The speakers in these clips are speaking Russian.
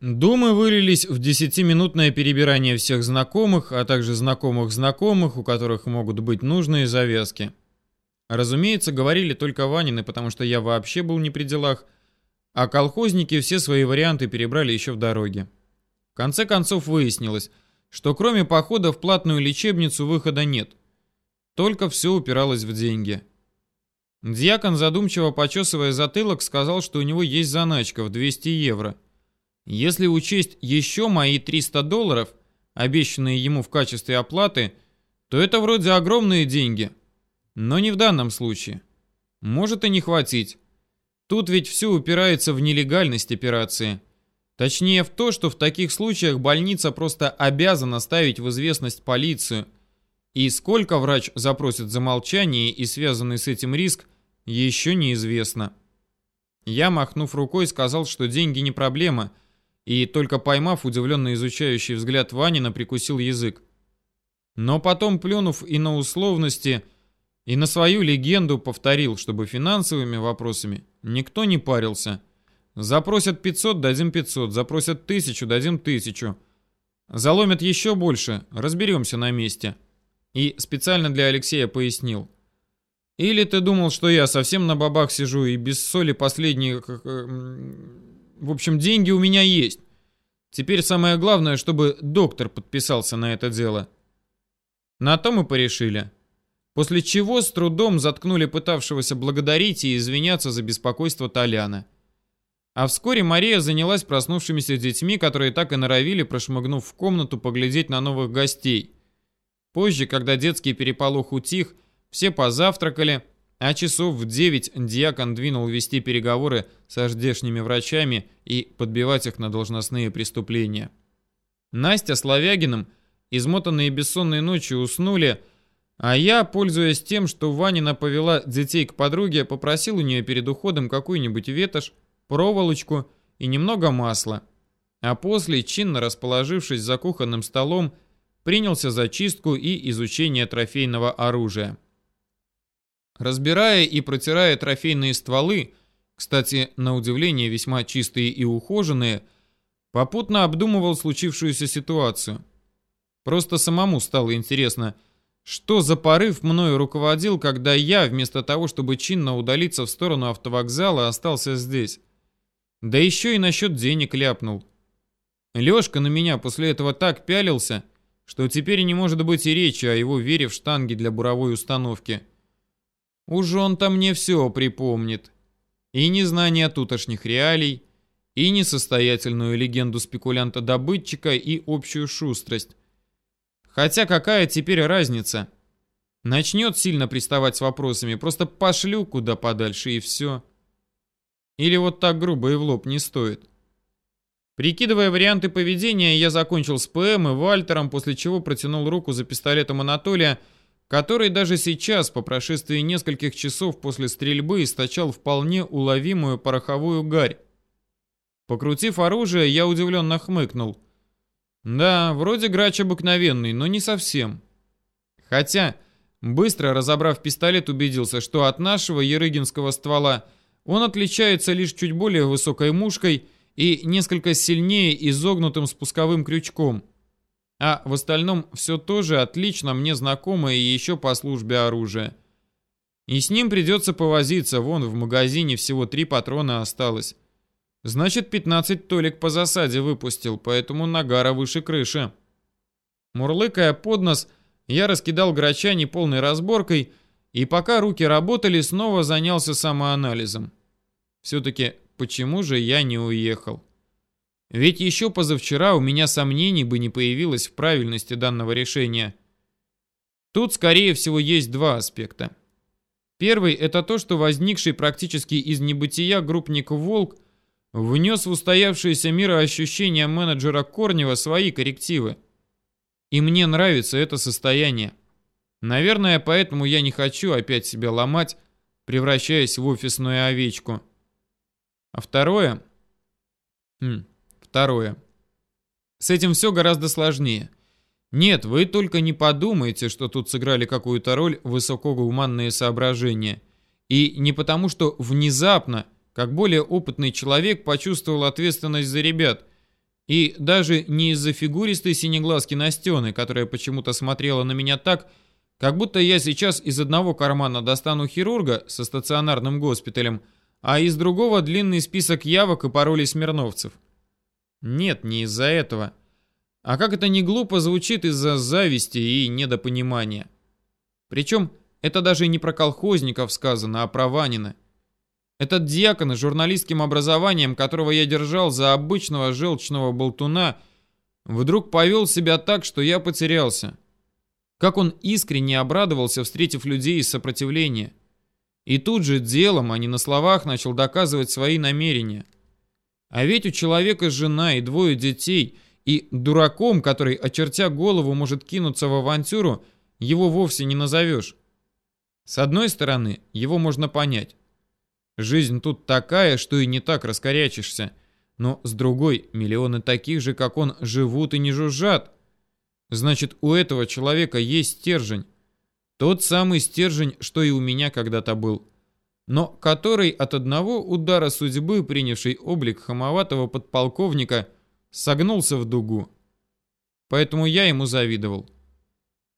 Думы вылились в десятиминутное перебирание всех знакомых, а также знакомых знакомых, у которых могут быть нужные завязки. Разумеется, говорили только Ванины, потому что я вообще был не при делах, а колхозники все свои варианты перебрали еще в дороге. В конце концов выяснилось, что кроме похода в платную лечебницу выхода нет. Только все упиралось в деньги. Дьякон, задумчиво почесывая затылок, сказал, что у него есть заначка в 200 евро – если учесть еще мои 300 долларов, обещанные ему в качестве оплаты, то это вроде огромные деньги. Но не в данном случае. Может и не хватить. Тут ведь все упирается в нелегальность операции. Точнее в то, что в таких случаях больница просто обязана ставить в известность полицию. И сколько врач запросит за молчание и связанный с этим риск, еще неизвестно. Я, махнув рукой, сказал, что деньги не проблема – и, только поймав удивленно изучающий взгляд Ванина, прикусил язык. Но потом, плюнув и на условности, и на свою легенду, повторил, чтобы финансовыми вопросами никто не парился. Запросят 500, дадим 500, запросят 1000, дадим 1000. Заломят еще больше, разберемся на месте. И специально для Алексея пояснил. Или ты думал, что я совсем на бабах сижу и без соли последние в общем, деньги у меня есть. Теперь самое главное, чтобы доктор подписался на это дело. На то мы порешили. После чего с трудом заткнули пытавшегося благодарить и извиняться за беспокойство Толяна. А вскоре Мария занялась проснувшимися детьми, которые так и норовили, прошмыгнув в комнату, поглядеть на новых гостей. Позже, когда детский переполох утих, все позавтракали, а часов в девять дьякон двинул вести переговоры со ждешними врачами и подбивать их на должностные преступления. Настя с Ловягиным, измотанные бессонной ночью, уснули, а я, пользуясь тем, что Ванина повела детей к подруге, попросил у нее перед уходом какую-нибудь ветошь, проволочку и немного масла. А после, чинно расположившись за кухонным столом, принялся за чистку и изучение трофейного оружия. Разбирая и протирая трофейные стволы, кстати, на удивление весьма чистые и ухоженные, попутно обдумывал случившуюся ситуацию. Просто самому стало интересно, что за порыв мною руководил, когда я, вместо того, чтобы чинно удалиться в сторону автовокзала, остался здесь. Да еще и насчет денег ляпнул. Лешка на меня после этого так пялился, что теперь не может быть и речи о его вере в штанги для буровой установки. Уж он-то мне все припомнит. И незнание тутошних реалий, и несостоятельную легенду спекулянта-добытчика, и общую шустрость. Хотя какая теперь разница? Начнет сильно приставать с вопросами, просто пошлю куда подальше и все. Или вот так грубо и в лоб не стоит. Прикидывая варианты поведения, я закончил с ПМ и Вальтером, после чего протянул руку за пистолетом Анатолия, который даже сейчас, по прошествии нескольких часов после стрельбы, источал вполне уловимую пороховую гарь. Покрутив оружие, я удивленно хмыкнул. Да, вроде грач обыкновенный, но не совсем. Хотя, быстро разобрав пистолет, убедился, что от нашего ерыгинского ствола он отличается лишь чуть более высокой мушкой и несколько сильнее изогнутым спусковым крючком – а в остальном все тоже отлично мне знакомое и еще по службе оружия. И с ним придется повозиться, вон в магазине всего три патрона осталось. Значит, 15 Толик по засаде выпустил, поэтому нагара выше крыши. Мурлыкая под нос, я раскидал грача неполной разборкой, и пока руки работали, снова занялся самоанализом. Все-таки почему же я не уехал? Ведь еще позавчера у меня сомнений бы не появилось в правильности данного решения. Тут, скорее всего, есть два аспекта. Первый – это то, что возникший практически из небытия группник «Волк» внес в устоявшееся мироощущение менеджера Корнева свои коррективы. И мне нравится это состояние. Наверное, поэтому я не хочу опять себя ломать, превращаясь в офисную овечку. А второе... Хм, Второе. С этим все гораздо сложнее. Нет, вы только не подумайте, что тут сыграли какую-то роль высокогуманные соображения. И не потому, что внезапно, как более опытный человек, почувствовал ответственность за ребят. И даже не из-за фигуристой синеглазки Настены, которая почему-то смотрела на меня так, как будто я сейчас из одного кармана достану хирурга со стационарным госпиталем, а из другого длинный список явок и паролей смирновцев. Нет, не из-за этого. А как это не глупо звучит из-за зависти и недопонимания. Причем это даже не про колхозников сказано, а про Ванина. Этот дьякон с журналистским образованием, которого я держал за обычного желчного болтуна, вдруг повел себя так, что я потерялся. Как он искренне обрадовался, встретив людей из сопротивления. И тут же делом, а не на словах, начал доказывать свои намерения. А ведь у человека жена и двое детей, и дураком, который, очертя голову, может кинуться в авантюру, его вовсе не назовешь. С одной стороны, его можно понять. Жизнь тут такая, что и не так раскорячишься. Но с другой, миллионы таких же, как он, живут и не жужжат. Значит, у этого человека есть стержень. Тот самый стержень, что и у меня когда-то был. Но который от одного удара судьбы, принявший облик хамоватого подполковника, согнулся в дугу. Поэтому я ему завидовал.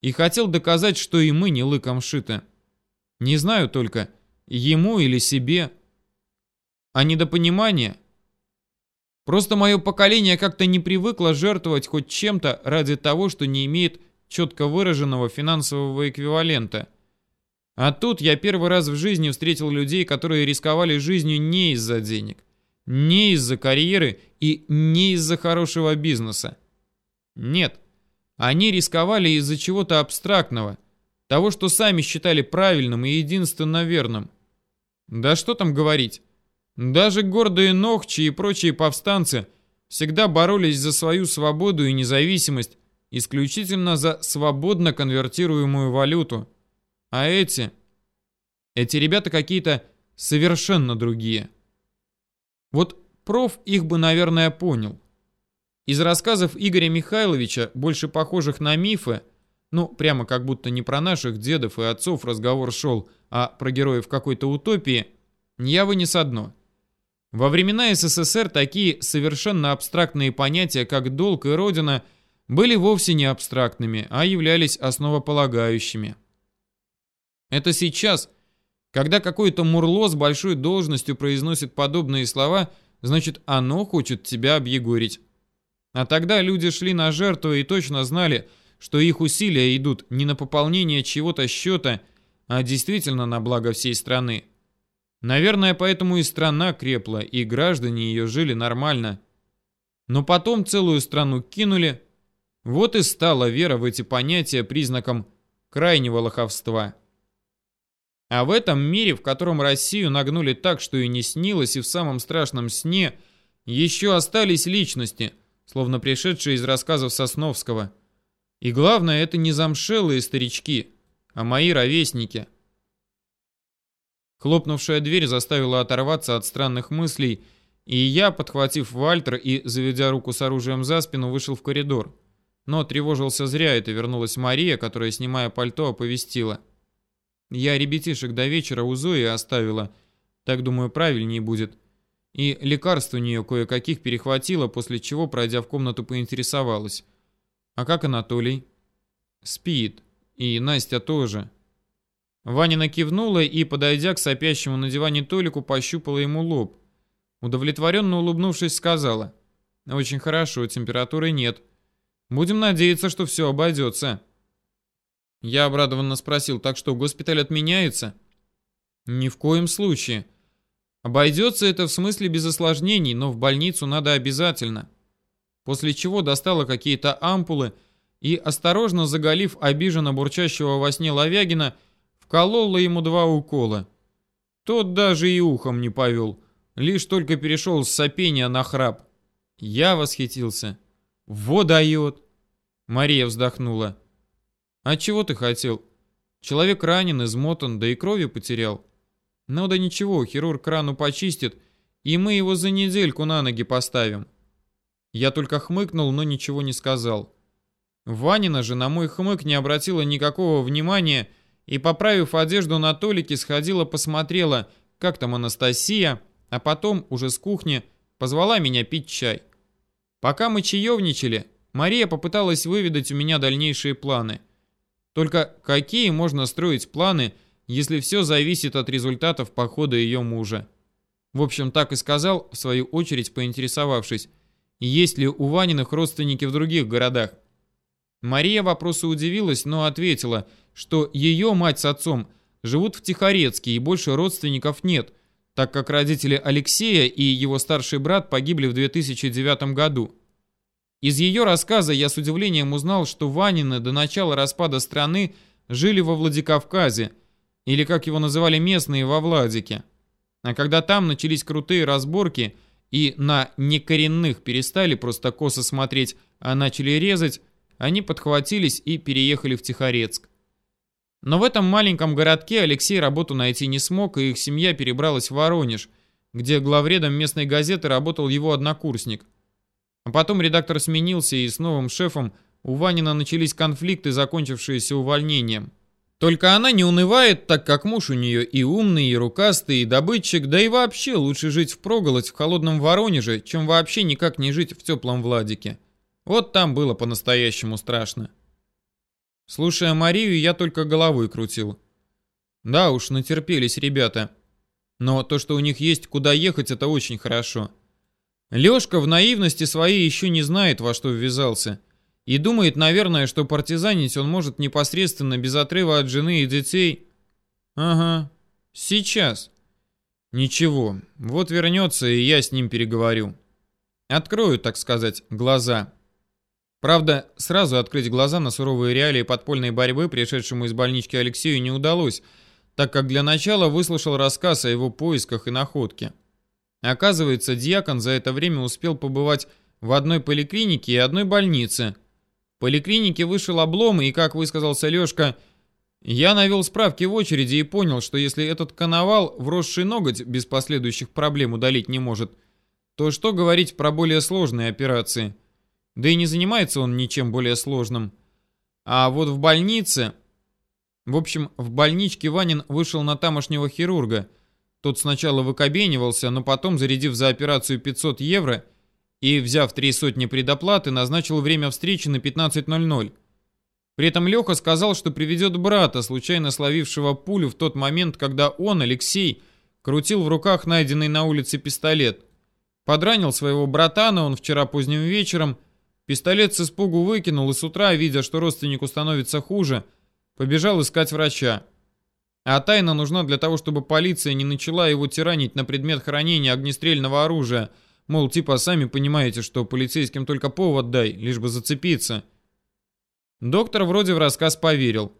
И хотел доказать, что и мы не лыком шиты. Не знаю только, ему или себе. А недопонимание? Просто мое поколение как-то не привыкло жертвовать хоть чем-то ради того, что не имеет четко выраженного финансового эквивалента. А тут я первый раз в жизни встретил людей, которые рисковали жизнью не из-за денег, не из-за карьеры и не из-за хорошего бизнеса. Нет, они рисковали из-за чего-то абстрактного, того, что сами считали правильным и единственно верным. Да что там говорить. Даже гордые Нохчи и прочие повстанцы всегда боролись за свою свободу и независимость, исключительно за свободно конвертируемую валюту. А эти... Эти ребята какие-то совершенно другие. Вот проф их бы, наверное, понял. Из рассказов Игоря Михайловича, больше похожих на мифы, ну, прямо как будто не про наших дедов и отцов разговор шел, а про героев какой-то утопии, я вынес одно. Во времена СССР такие совершенно абстрактные понятия, как долг и родина – были вовсе не абстрактными, а являлись основополагающими. Это сейчас, когда какое-то мурло с большой должностью произносит подобные слова, значит оно хочет тебя объегорить. А тогда люди шли на жертву и точно знали, что их усилия идут не на пополнение чего-то счета, а действительно на благо всей страны. Наверное, поэтому и страна крепла, и граждане ее жили нормально. Но потом целую страну кинули, вот и стала вера в эти понятия признаком крайнего лоховства. А в этом мире, в котором Россию нагнули так, что и не снилось, и в самом страшном сне, еще остались личности, словно пришедшие из рассказов Сосновского. И главное, это не замшелые старички, а мои ровесники. Хлопнувшая дверь заставила оторваться от странных мыслей, и я, подхватив Вальтер и заведя руку с оружием за спину, вышел в коридор. Но тревожился зря, это вернулась Мария, которая, снимая пальто, оповестила. Я ребятишек до вечера у Зои оставила, так думаю, правильнее будет. И лекарств у нее кое-каких перехватила, после чего, пройдя в комнату, поинтересовалась. А как Анатолий? Спит. И Настя тоже. Ванина кивнула и, подойдя к сопящему на диване Толику, пощупала ему лоб. Удовлетворенно улыбнувшись, сказала. «Очень хорошо, температуры нет. Будем надеяться, что все обойдется. Я обрадованно спросил, так что госпиталь отменяется? Ни в коем случае. Обойдется это в смысле без осложнений, но в больницу надо обязательно. После чего достала какие-то ампулы и, осторожно заголив обиженно бурчащего во сне Ловягина, вколола ему два укола. Тот даже и ухом не повел, лишь только перешел с сопения на храп. Я восхитился. «Во дает!» Мария вздохнула. «А чего ты хотел? Человек ранен, измотан, да и крови потерял. Ну да ничего, хирург рану почистит, и мы его за недельку на ноги поставим». Я только хмыкнул, но ничего не сказал. Ванина же на мой хмык не обратила никакого внимания и, поправив одежду на Толике, сходила посмотрела, как там Анастасия, а потом, уже с кухни, позвала меня пить чай. Пока мы чаевничали, Мария попыталась выведать у меня дальнейшие планы. Только какие можно строить планы, если все зависит от результатов похода ее мужа? В общем, так и сказал, в свою очередь поинтересовавшись, есть ли у Ваниных родственники в других городах. Мария вопросу удивилась, но ответила, что ее мать с отцом живут в Тихорецке и больше родственников нет, так как родители Алексея и его старший брат погибли в 2009 году. Из ее рассказа я с удивлением узнал, что Ванины до начала распада страны жили во Владикавказе, или как его называли местные, во Владике. А когда там начались крутые разборки и на некоренных перестали просто косо смотреть, а начали резать, они подхватились и переехали в Тихорецк. Но в этом маленьком городке Алексей работу найти не смог, и их семья перебралась в Воронеж, где главредом местной газеты работал его однокурсник. А потом редактор сменился, и с новым шефом у Ванина начались конфликты, закончившиеся увольнением. Только она не унывает, так как муж у нее и умный, и рукастый, и добытчик, да и вообще лучше жить в проголодь в холодном Воронеже, чем вообще никак не жить в теплом Владике. Вот там было по-настоящему страшно. Слушая Марию, я только головой крутил. Да уж, натерпелись ребята. Но то, что у них есть куда ехать, это очень хорошо. Лёшка в наивности своей еще не знает, во что ввязался. И думает, наверное, что партизанить он может непосредственно без отрыва от жены и детей. Ага, сейчас. Ничего, вот вернется, и я с ним переговорю. Открою, так сказать, глаза. Правда, сразу открыть глаза на суровые реалии подпольной борьбы пришедшему из больнички Алексею не удалось, так как для начала выслушал рассказ о его поисках и находке. Оказывается, дьякон за это время успел побывать в одной поликлинике и одной больнице. В поликлинике вышел облом, и, как высказался Лешка, я навел справки в очереди и понял, что если этот коновал, вросший ноготь, без последующих проблем удалить не может, то что говорить про более сложные операции – да и не занимается он ничем более сложным. А вот в больнице... В общем, в больничке Ванин вышел на тамошнего хирурга. Тот сначала выкобенивался, но потом, зарядив за операцию 500 евро и взяв три сотни предоплаты, назначил время встречи на 15.00. При этом Леха сказал, что приведет брата, случайно словившего пулю в тот момент, когда он, Алексей, крутил в руках найденный на улице пистолет. Подранил своего братана он вчера поздним вечером Пистолет с испугу выкинул и с утра, видя, что родственнику становится хуже, побежал искать врача. А тайна нужна для того, чтобы полиция не начала его тиранить на предмет хранения огнестрельного оружия. Мол, типа, сами понимаете, что полицейским только повод дай, лишь бы зацепиться. Доктор вроде в рассказ поверил.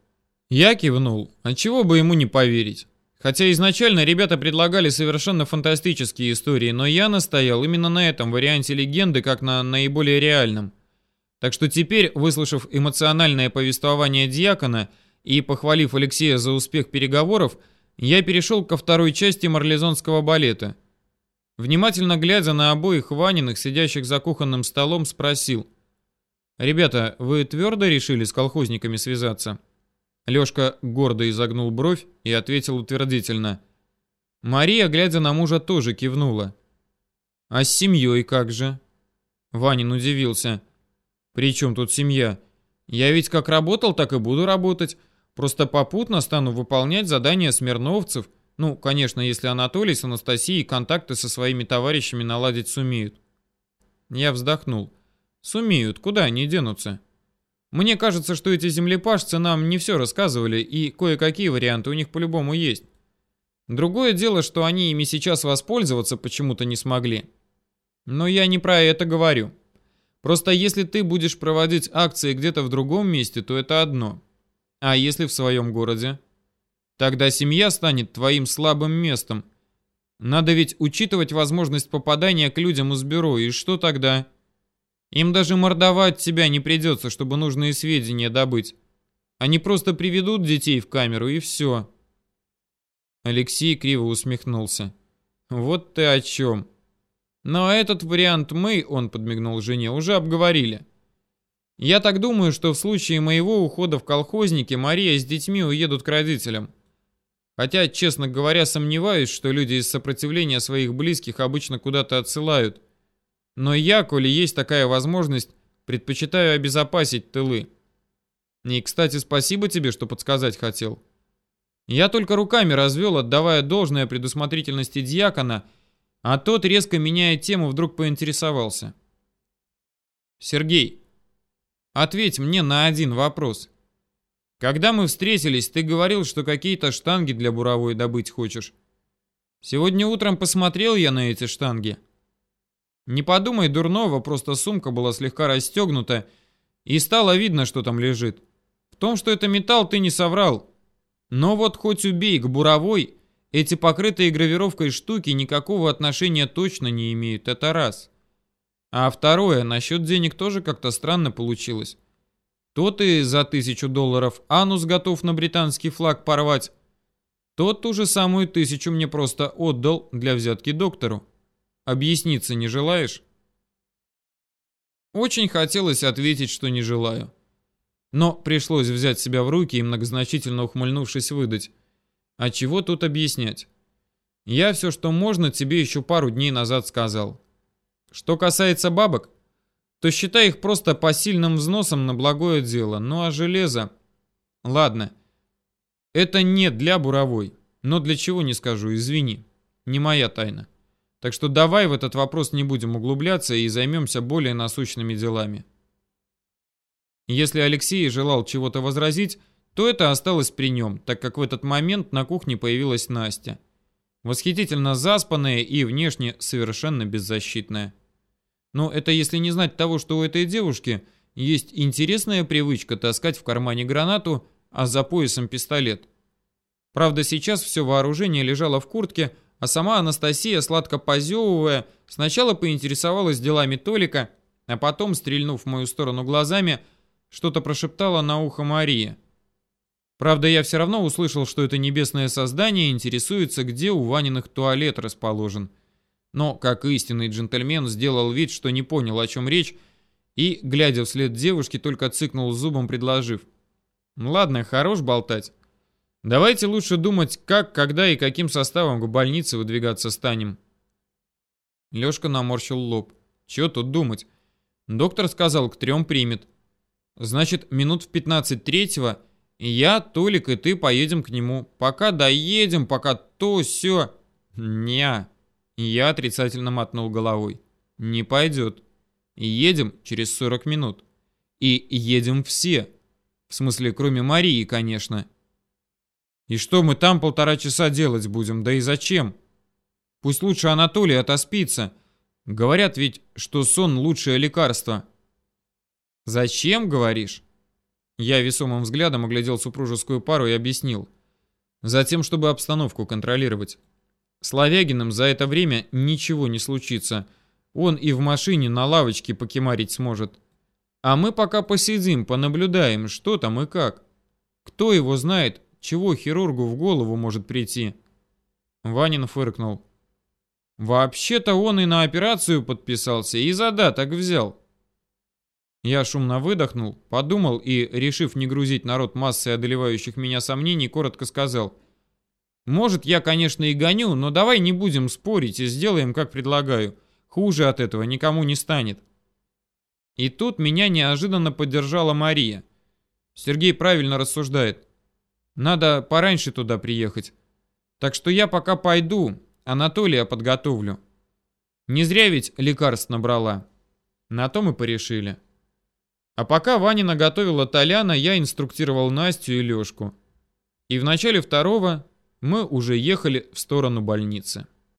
Я кивнул. А чего бы ему не поверить? Хотя изначально ребята предлагали совершенно фантастические истории, но я настоял именно на этом варианте легенды, как на наиболее реальном. Так что теперь, выслушав эмоциональное повествование Дьякона и похвалив Алексея за успех переговоров, я перешел ко второй части марлезонского балета. Внимательно глядя на обоих Ваниных, сидящих за кухонным столом, спросил. «Ребята, вы твердо решили с колхозниками связаться?» Лёшка гордо изогнул бровь и ответил утвердительно. Мария, глядя на мужа, тоже кивнула. «А с семьей как же?» Ванин удивился. «При чем тут семья? Я ведь как работал, так и буду работать. Просто попутно стану выполнять задания смирновцев. Ну, конечно, если Анатолий с Анастасией контакты со своими товарищами наладить сумеют». Я вздохнул. «Сумеют, куда они денутся?» Мне кажется, что эти землепашцы нам не все рассказывали, и кое-какие варианты у них по-любому есть. Другое дело, что они ими сейчас воспользоваться почему-то не смогли. Но я не про это говорю. Просто если ты будешь проводить акции где-то в другом месте, то это одно. А если в своем городе? Тогда семья станет твоим слабым местом. Надо ведь учитывать возможность попадания к людям из бюро, и что тогда? Им даже мордовать тебя не придется, чтобы нужные сведения добыть. Они просто приведут детей в камеру, и все. Алексей криво усмехнулся. Вот ты о чем. Но этот вариант мы, он подмигнул жене, уже обговорили. Я так думаю, что в случае моего ухода в колхозники Мария с детьми уедут к родителям. Хотя, честно говоря, сомневаюсь, что люди из сопротивления своих близких обычно куда-то отсылают. Но я, коли есть такая возможность, предпочитаю обезопасить тылы. И, кстати, спасибо тебе, что подсказать хотел. Я только руками развел, отдавая должное предусмотрительности дьякона, а тот, резко меняя тему, вдруг поинтересовался. «Сергей, ответь мне на один вопрос. Когда мы встретились, ты говорил, что какие-то штанги для буровой добыть хочешь. Сегодня утром посмотрел я на эти штанги. Не подумай дурного, просто сумка была слегка расстегнута, и стало видно, что там лежит. В том, что это металл, ты не соврал. Но вот хоть убей, к буровой эти покрытые гравировкой штуки никакого отношения точно не имеют, это раз. А второе, насчет денег тоже как-то странно получилось. То ты за тысячу долларов анус готов на британский флаг порвать, то ту же самую тысячу мне просто отдал для взятки доктору. Объясниться не желаешь? Очень хотелось ответить, что не желаю. Но пришлось взять себя в руки и многозначительно ухмыльнувшись выдать. А чего тут объяснять? Я все, что можно, тебе еще пару дней назад сказал. Что касается бабок, то считай их просто посильным взносом на благое дело. Ну а железо... Ладно. Это не для буровой. Но для чего не скажу, извини. Не моя тайна. Так что давай в этот вопрос не будем углубляться и займемся более насущными делами. Если Алексей желал чего-то возразить, то это осталось при нем, так как в этот момент на кухне появилась Настя. Восхитительно заспанная и внешне совершенно беззащитная. Но это если не знать того, что у этой девушки есть интересная привычка таскать в кармане гранату, а за поясом пистолет. Правда, сейчас все вооружение лежало в куртке, а сама Анастасия, сладко позевывая, сначала поинтересовалась делами Толика, а потом, стрельнув в мою сторону глазами, что-то прошептала на ухо Марии. Правда, я все равно услышал, что это небесное создание интересуется, где у Ваниных туалет расположен. Но, как истинный джентльмен, сделал вид, что не понял, о чем речь, и, глядя вслед девушке, только цыкнул зубом, предложив. «Ладно, хорош болтать. Давайте лучше думать, как, когда и каким составом к больнице выдвигаться станем». Лёшка наморщил лоб. «Чё тут думать? Доктор сказал, к трем примет. Значит, минут в 15 третьего я, Толик и ты поедем к нему. Пока доедем, пока то, все. Ня. Я отрицательно мотнул головой. Не пойдет. Едем через 40 минут. И едем все. В смысле, кроме Марии, конечно. И что мы там полтора часа делать будем? Да и зачем? Пусть лучше Анатолий отоспится. Говорят ведь, что сон лучшее лекарство. Зачем, говоришь? Я весомым взглядом оглядел супружескую пару и объяснил. Затем, чтобы обстановку контролировать. С за это время ничего не случится. Он и в машине на лавочке покемарить сможет. А мы пока посидим, понаблюдаем, что там и как. Кто его знает, чего хирургу в голову может прийти. Ванин фыркнул. Вообще-то он и на операцию подписался, и задаток взял. Я шумно выдохнул, подумал и, решив не грузить народ массой одолевающих меня сомнений, коротко сказал — может, я, конечно, и гоню, но давай не будем спорить и сделаем, как предлагаю. Хуже от этого никому не станет. И тут меня неожиданно поддержала Мария. Сергей правильно рассуждает. Надо пораньше туда приехать. Так что я пока пойду, Анатолия подготовлю. Не зря ведь лекарств набрала. На то мы порешили. А пока Ваня наготовила Толяна, я инструктировал Настю и Лешку. И в начале второго мы уже ехали в сторону больницы.